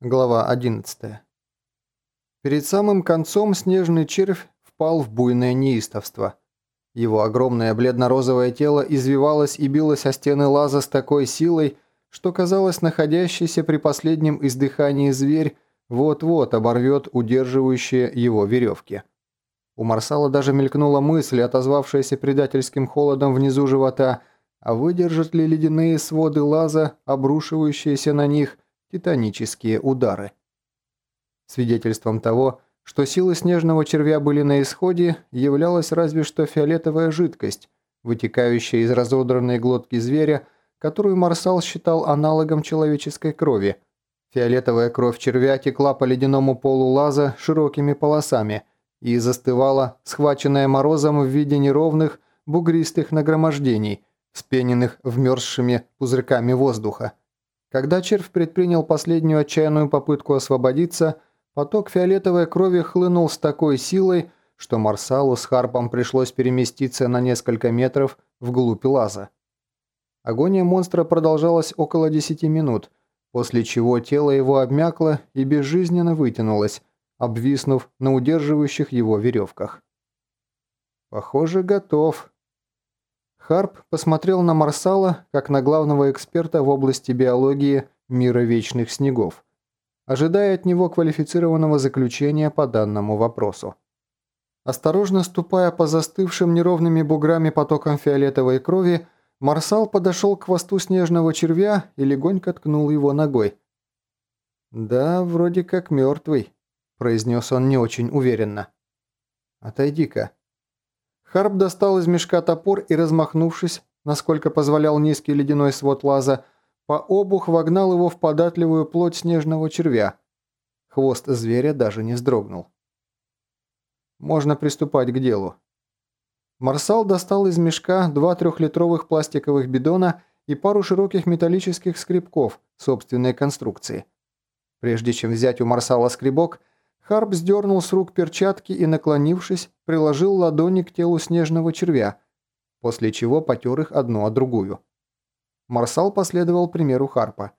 Глава 11. Перед самым концом снежный червь впал в буйное неистовство. Его огромное бледно-розовое тело извивалось и билось о стены лаза с такой силой, что казалось, находящийся при последнем издыхании зверь вот-вот оборвет удерживающие его веревки. У Марсала даже мелькнула мысль, отозвавшаяся предательским холодом внизу живота, а выдержат ли ледяные своды лаза, обрушивающиеся на них – титанические удары. Свидетельством того, что силы снежного червя были на исходе, являлась разве что фиолетовая жидкость, вытекающая из разодранной глотки зверя, которую Марсал считал аналогом человеческой крови. Фиолетовая кровь червя текла по ледяному полу лаза широкими полосами и застывала, схваченная морозом в виде неровных, бугристых нагромождений, спененных вмерзшими пузырьками воздуха. Когда червь предпринял последнюю отчаянную попытку освободиться, поток фиолетовой крови хлынул с такой силой, что Марсалу с Харпом пришлось переместиться на несколько метров вглубь лаза. Агония монстра продолжалась около 10 минут, после чего тело его обмякло и безжизненно вытянулось, обвиснув на удерживающих его веревках. «Похоже, готов», Харп посмотрел на Марсала как на главного эксперта в области биологии мира вечных снегов, ожидая от него квалифицированного заключения по данному вопросу. Осторожно ступая по застывшим неровными буграми потокам фиолетовой крови, Марсал подошел к хвосту снежного червя и легонько ткнул его ногой. «Да, вроде как мертвый», – произнес он не очень уверенно. «Отойди-ка», Харп достал из мешка топор и, размахнувшись, насколько позволял низкий ледяной свод лаза, по обух вогнал его в податливую плоть снежного червя. Хвост зверя даже не вздрогнул. Можно приступать к делу. Марсал достал из мешка два трехлитровых пластиковых бидона и пару широких металлических скребков собственной конструкции. Прежде чем взять у Марсала скребок, Харп сдернул с рук перчатки и, наклонившись, приложил ладони к телу снежного червя, после чего потер их одну о другую. Марсал последовал примеру Харпа.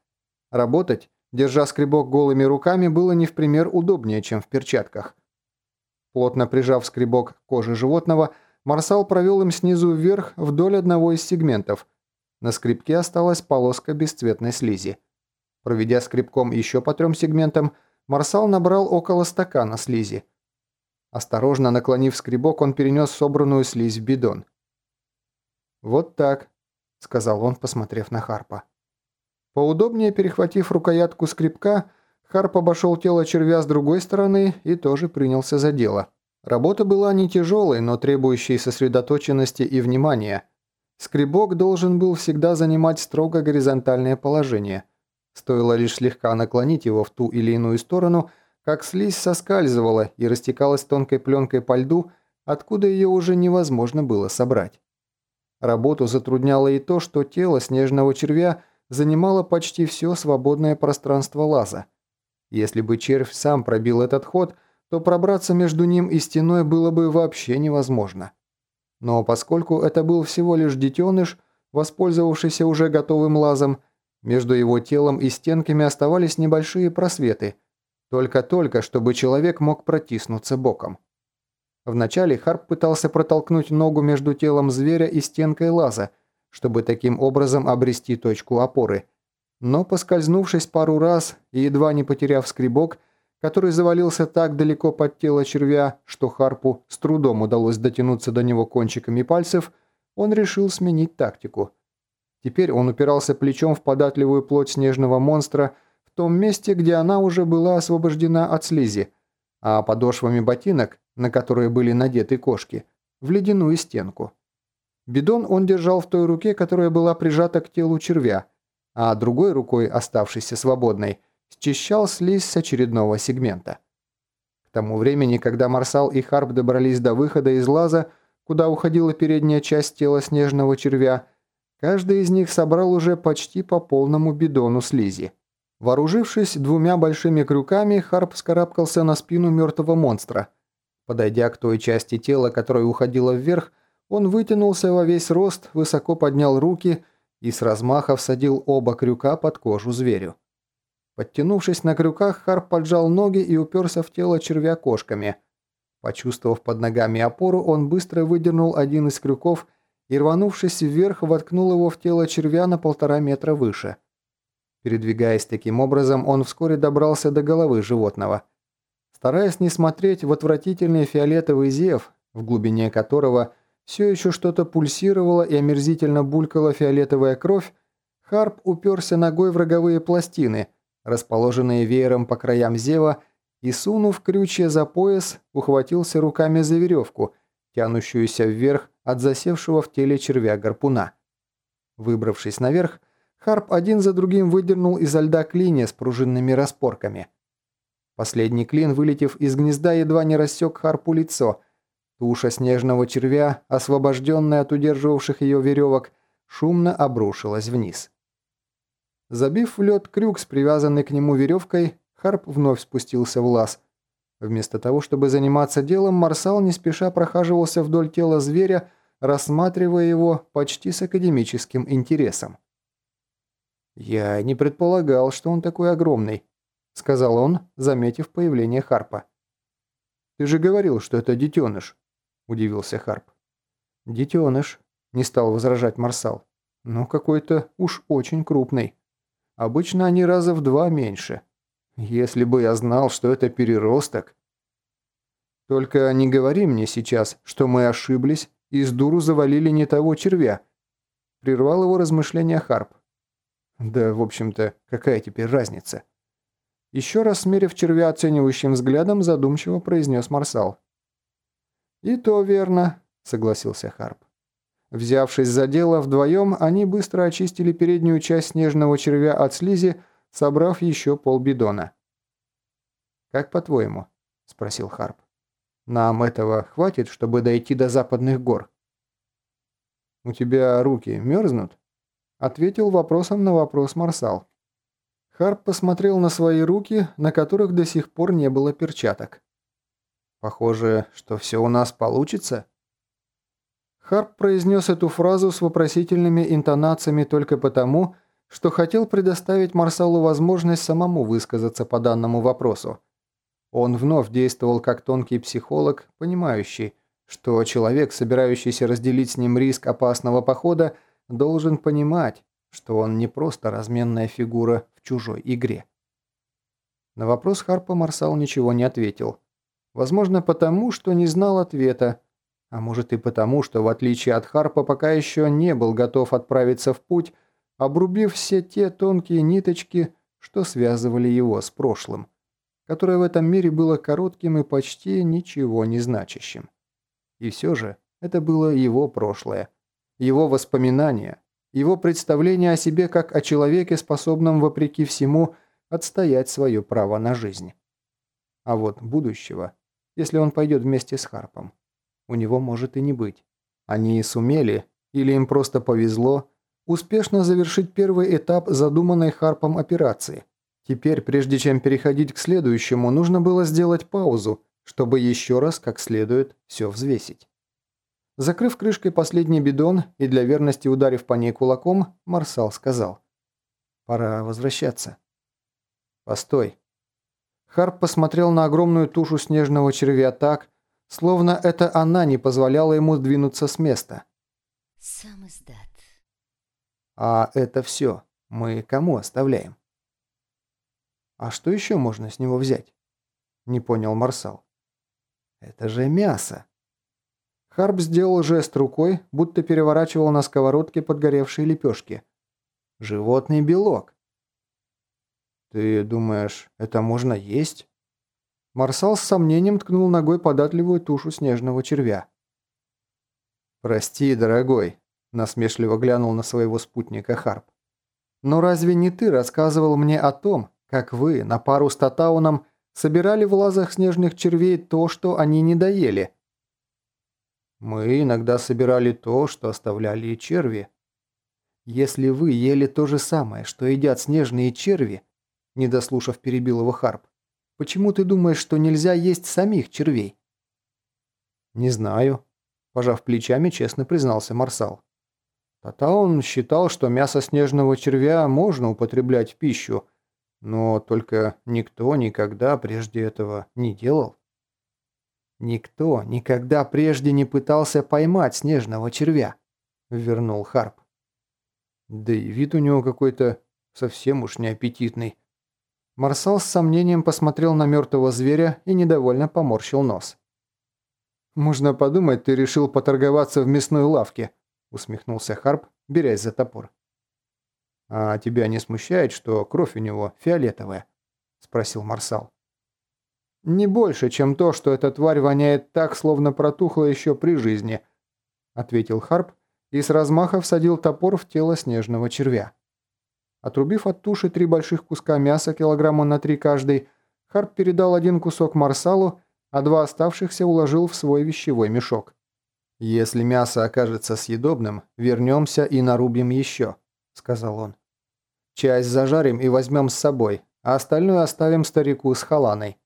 Работать, держа скребок голыми руками, было не в пример удобнее, чем в перчатках. Плотно прижав скребок к коже животного, Марсал провел им снизу вверх вдоль одного из сегментов. На скребке осталась полоска бесцветной слизи. Проведя скребком еще по трем сегментам, Марсал набрал около стакана слизи. Осторожно наклонив скребок, он перенес собранную слизь в бидон. «Вот так», — сказал он, посмотрев на Харпа. Поудобнее перехватив рукоятку скребка, Харп обошел тело червя с другой стороны и тоже принялся за дело. Работа была не тяжелой, но требующей сосредоточенности и внимания. Скребок должен был всегда занимать строго горизонтальное положение. Стоило лишь слегка наклонить его в ту или иную сторону, как слизь соскальзывала и растекалась тонкой пленкой по льду, откуда ее уже невозможно было собрать. Работу затрудняло и то, что тело снежного червя занимало почти все свободное пространство лаза. Если бы червь сам пробил этот ход, то пробраться между ним и стеной было бы вообще невозможно. Но поскольку это был всего лишь детеныш, воспользовавшийся уже готовым лазом, между его телом и стенками оставались небольшие просветы, только-только, чтобы человек мог протиснуться боком. Вначале Харп пытался протолкнуть ногу между телом зверя и стенкой лаза, чтобы таким образом обрести точку опоры. Но, поскользнувшись пару раз и едва не потеряв скребок, который завалился так далеко под тело червя, что Харпу с трудом удалось дотянуться до него кончиками пальцев, он решил сменить тактику – Теперь он упирался плечом в податливую плоть снежного монстра в том месте, где она уже была освобождена от слизи, а подошвами ботинок, на которые были надеты кошки, в ледяную стенку. Бидон он держал в той руке, которая была прижата к телу червя, а другой рукой, оставшейся свободной, счищал слизь с очередного сегмента. К тому времени, когда Марсал и Харп добрались до выхода из лаза, куда уходила передняя часть тела снежного червя, Каждый из них собрал уже почти по полному бидону слизи. Вооружившись двумя большими крюками, Харп скарабкался на спину мертвого монстра. Подойдя к той части тела, которая уходила вверх, он вытянулся во весь рост, высоко поднял руки и с размаха всадил оба крюка под кожу зверю. Подтянувшись на крюках, Харп поджал ноги и уперся в тело червя кошками. Почувствовав под ногами опору, он быстро выдернул один из крюков и, рванувшись вверх, воткнул его в тело червя на полтора метра выше. Передвигаясь таким образом, он вскоре добрался до головы животного. Стараясь не смотреть в отвратительный фиолетовый зев, в глубине которого все еще что-то пульсировало и омерзительно булькала фиолетовая кровь, Харп уперся ногой в роговые пластины, расположенные веером по краям зева, и, сунув крючья за пояс, ухватился руками за веревку, тянущуюся вверх от засевшего в теле червя гарпуна. Выбравшись наверх, Харп один за другим выдернул изо льда клинья с пружинными распорками. Последний клин, вылетев из гнезда, едва не рассек Харпу лицо. Туша снежного червя, освобожденная от удерживавших ее веревок, шумно обрушилась вниз. Забив в лед крюк с привязанной к нему веревкой, Харп вновь спустился в лаз. Вместо того, чтобы заниматься делом, Марсал не спеша прохаживался вдоль тела зверя, рассматривая его почти с академическим интересом. «Я не предполагал, что он такой огромный», — сказал он, заметив появление Харпа. «Ты же говорил, что это детеныш», — удивился Харп. «Детеныш», — не стал возражать Марсал. «Но какой-то уж очень крупный. Обычно они раза в два меньше. Если бы я знал, что это переросток...» «Только не говори мне сейчас, что мы ошиблись и с дуру завалили не того червя», — прервал его размышления Харп. Да, в общем-то, какая теперь разница? Еще раз смерив червя оценивающим взглядом, задумчиво произнес Марсал. «И то верно», — согласился Харп. Взявшись за дело вдвоем, они быстро очистили переднюю часть снежного червя от слизи, собрав еще полбидона. «Как по-твоему?» — спросил Харп. «Нам этого хватит, чтобы дойти до западных гор?» «У тебя руки мерзнут?» Ответил вопросом на вопрос Марсал. Харп посмотрел на свои руки, на которых до сих пор не было перчаток. «Похоже, что все у нас получится?» Харп произнес эту фразу с вопросительными интонациями только потому, что хотел предоставить Марсалу возможность самому высказаться по данному вопросу. Он вновь действовал как тонкий психолог, понимающий, что человек, собирающийся разделить с ним риск опасного похода, должен понимать, что он не просто разменная фигура в чужой игре. На вопрос Харпа Марсал ничего не ответил. Возможно, потому, что не знал ответа, а может и потому, что, в отличие от Харпа, пока еще не был готов отправиться в путь, обрубив все те тонкие ниточки, что связывали его с прошлым, которое в этом мире было коротким и почти ничего не значащим. И все же это было его прошлое – его воспоминания, его представление о себе как о человеке, способном, вопреки всему, отстоять свое право на жизнь. А вот будущего, если он пойдет вместе с Харпом, у него может и не быть. Они и сумели, или им просто повезло, успешно завершить первый этап задуманной Харпом операции. Теперь, прежде чем переходить к следующему, нужно было сделать паузу, чтобы еще раз как следует все взвесить. Закрыв крышкой последний бидон и для верности ударив по ней кулаком, Марсал сказал. «Пора возвращаться». «Постой». Харп посмотрел на огромную тушу снежного червя так, словно это она не позволяла ему двинуться с места. «Сам издат». «А это все. Мы кому оставляем?» «А что еще можно с него взять?» Не понял Марсал. «Это же мясо». Харп сделал жест рукой, будто переворачивал на сковородке подгоревшие лепешки. «Животный белок». «Ты думаешь, это можно есть?» Марсал с сомнением ткнул ногой податливую тушу снежного червя. «Прости, дорогой», – насмешливо глянул на своего спутника Харп. «Но разве не ты рассказывал мне о том, как вы на пару с Татауном собирали в лазах снежных червей то, что они не доели?» Мы иногда собирали то, что оставляли и черви. Если вы ели то же самое, что едят снежные черви, не дослушав перебил его Харп, почему ты думаешь, что нельзя есть самих червей? Не знаю, пожав плечами, честно признался Марсал. Татаун считал, что мясо снежного червя можно употреблять в пищу, Но только никто никогда прежде этого не делал. «Никто никогда прежде не пытался поймать снежного червя», — вернул Харп. Да и вид у него какой-то совсем уж неаппетитный. Марсал с сомнением посмотрел на мертвого зверя и недовольно поморщил нос. «Можно подумать, ты решил поторговаться в мясной лавке», — усмехнулся Харп, берясь за топор. «А тебя не смущает, что кровь у него фиолетовая?» — спросил Марсал. «Не больше, чем то, что эта тварь воняет так, словно протухла еще при жизни», — ответил Харп и с размаха всадил топор в тело снежного червя. Отрубив от туши три больших куска мяса килограмма на три каждый, Харп передал один кусок Марсалу, а два оставшихся уложил в свой вещевой мешок. «Если мясо окажется съедобным, вернемся и нарубим еще», — сказал он. «Часть зажарим и возьмем с собой, а остальное оставим старику с халаной».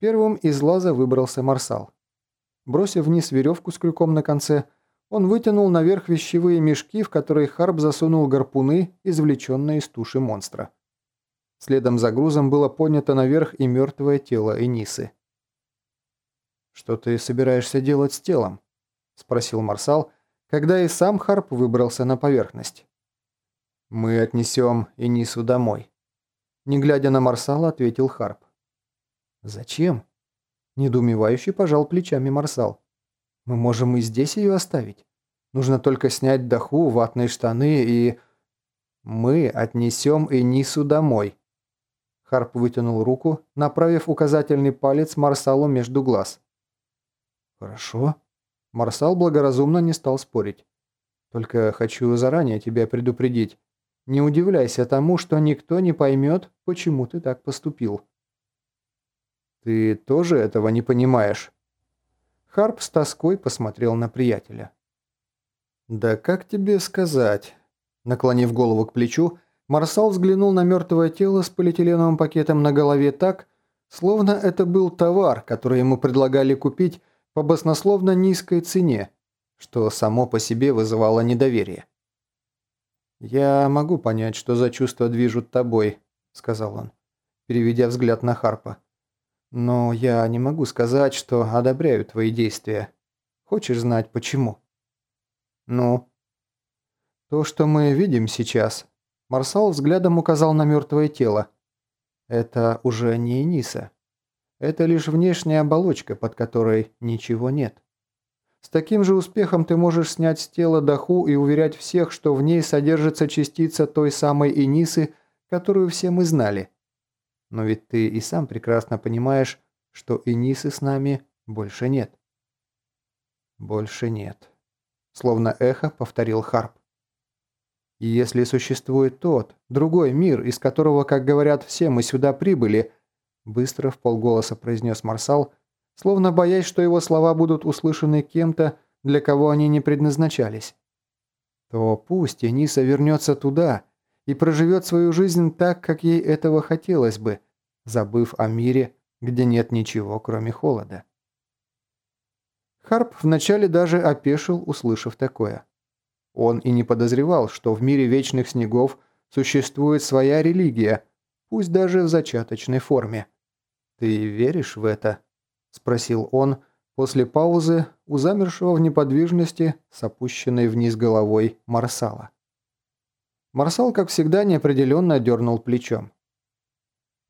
Первым из лаза выбрался Марсал. Бросив вниз веревку с крюком на конце, он вытянул наверх вещевые мешки, в которые Харп засунул гарпуны, извлеченные из туши монстра. Следом за грузом было поднято наверх и мертвое тело Энисы. «Что ты собираешься делать с телом?» – спросил Марсал, когда и сам Харп выбрался на поверхность. «Мы отнесем Энису домой», – не глядя на Марсала, ответил Харп. «Зачем?» – недоумевающе пожал плечами Марсал. «Мы можем и здесь ее оставить. Нужно только снять даху, ватные штаны и...» «Мы отнесем Энису домой», Харп вытянул руку, направив указательный палец Марсалу между глаз. «Хорошо». Марсал благоразумно не стал спорить. «Только хочу заранее тебя предупредить. Не удивляйся тому, что никто не поймет, почему ты так поступил». «Ты тоже этого не понимаешь?» Харп с тоской посмотрел на приятеля. «Да как тебе сказать?» Наклонив голову к плечу, Марсал взглянул на мертвое тело с полиэтиленовым пакетом на голове так, словно это был товар, который ему предлагали купить по баснословно низкой цене, что само по себе вызывало недоверие. «Я могу понять, что за чувства движут тобой», — сказал он, переведя взгляд на Харпа. «Но я не могу сказать, что одобряю твои действия. Хочешь знать, почему?» «Ну?» «То, что мы видим сейчас», — Марсал взглядом указал на мертвое тело. «Это уже не Эниса. Это лишь внешняя оболочка, под которой ничего нет. С таким же успехом ты можешь снять с тела даху и уверять всех, что в ней содержится частица той самой Энисы, которую все мы знали. Но ведь ты и сам прекрасно понимаешь, что Энисы с нами больше нет. Больше нет. Словно эхо повторил Харп. И если существует тот, другой мир, из которого, как говорят, все мы сюда прибыли, Быстро в полголоса произнес Марсал, словно боясь, что его слова будут услышаны кем-то, для кого они не предназначались. То пусть Эниса вернется туда и проживет свою жизнь так, как ей этого хотелось бы, забыв о мире, где нет ничего, кроме холода. Харп вначале даже опешил, услышав такое. Он и не подозревал, что в мире вечных снегов существует своя религия, пусть даже в зачаточной форме. «Ты веришь в это?» – спросил он после паузы у замершего в неподвижности с опущенной вниз головой Марсала. Марсал, как всегда, неопределенно дернул плечом.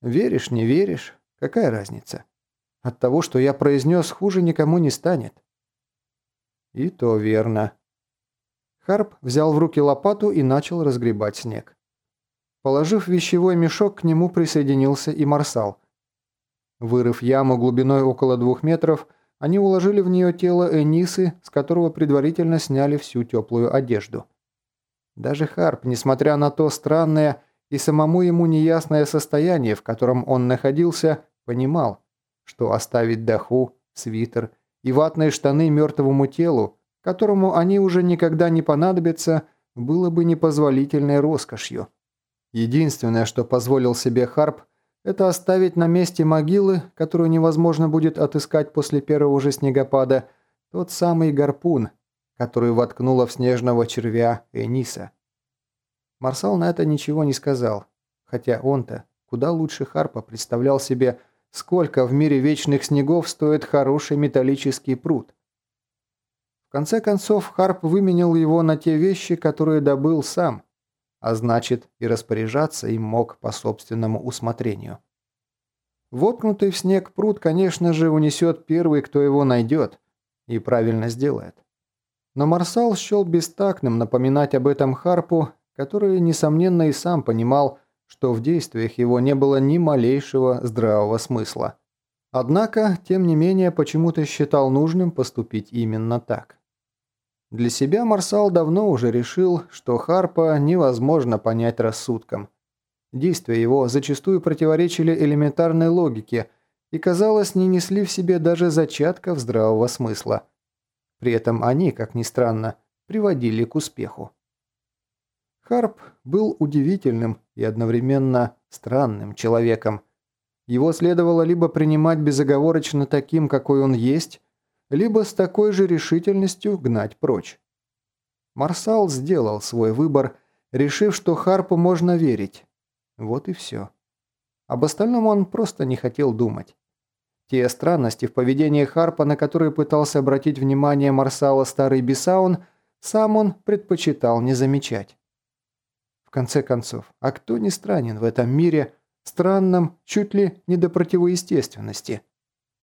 «Веришь, не веришь? Какая разница? От того, что я произнес, хуже никому не станет». «И то верно». Харп взял в руки лопату и начал разгребать снег. Положив вещевой мешок, к нему присоединился и Марсал, Вырыв яму глубиной около двух метров, они уложили в нее тело Энисы, с которого предварительно сняли всю теплую одежду. Даже Харп, несмотря на то странное и самому ему неясное состояние, в котором он находился, понимал, что оставить даху, свитер и ватные штаны мертвому телу, которому они уже никогда не понадобятся, было бы непозволительной роскошью. Единственное, что позволил себе Харп, это оставить на месте могилы, которую невозможно будет отыскать после первого же снегопада, тот самый гарпун, который воткнула в снежного червя Эниса. Марсал на это ничего не сказал, хотя он-то куда лучше Харпа представлял себе, сколько в мире вечных снегов стоит хороший металлический пруд. В конце концов, Харп выменял его на те вещи, которые добыл сам, а значит и распоряжаться им мог по собственному усмотрению. Воткнутый в снег пруд, конечно же, унесет первый, кто его найдет, и правильно сделает. Но Марсал счел бестактным напоминать об этом Харпу, который, несомненно, и сам понимал, что в действиях его не было ни малейшего здравого смысла. Однако, тем не менее, почему-то считал нужным поступить именно так. Для себя Марсал давно уже решил, что Харпа невозможно понять рассудком. Действия его зачастую противоречили элементарной логике и, казалось, не несли в себе даже зачатков здравого смысла. При этом они, как ни странно, приводили к успеху. Харп был удивительным и одновременно странным человеком. Его следовало либо принимать безоговорочно таким, какой он есть, либо с такой же решительностью гнать прочь. Марсал сделал свой выбор, решив, что Харпу можно верить, вот и все. Об остальном он просто не хотел думать. Те странности в поведении Харпа, на которые пытался обратить внимание Марсала старый Бесаун, сам он предпочитал не замечать. В конце концов, а кто не странен в этом мире, странном чуть ли не до противоестественности –